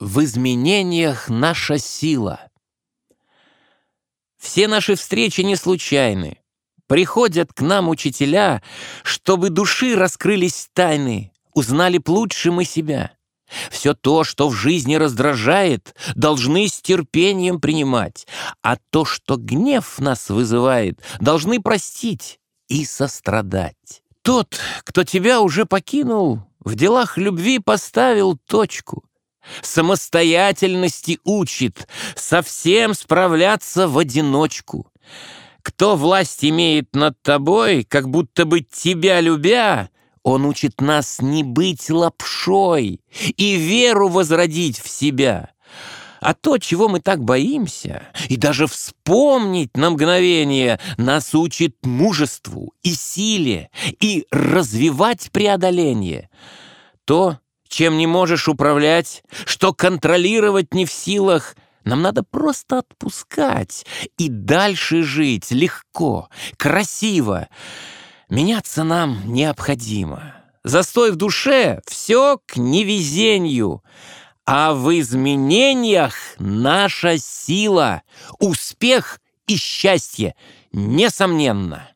В изменениях наша сила. Все наши встречи не случайны. Приходят к нам учителя, чтобы души раскрылись тайны, узнали б лучше мы себя. Все то, что в жизни раздражает, должны с терпением принимать, а то, что гнев нас вызывает, должны простить и сострадать. Тот, кто тебя уже покинул, в делах любви поставил точку. Самостоятельности учит, совсем справляться в одиночку. Кто власть имеет над тобой, как будто бы тебя любя, он учит нас не быть лапшой и веру возродить в себя. А то, чего мы так боимся, и даже вспомнить на мгновение, нас учит мужеству и силе, и развивать преодоление. То, чем не можешь управлять, что контролировать не в силах, нам надо просто отпускать и дальше жить легко, красиво. Меняться нам необходимо. Застой в душе — все к невезению. А в изменениях наша сила, успех и счастье, несомненно.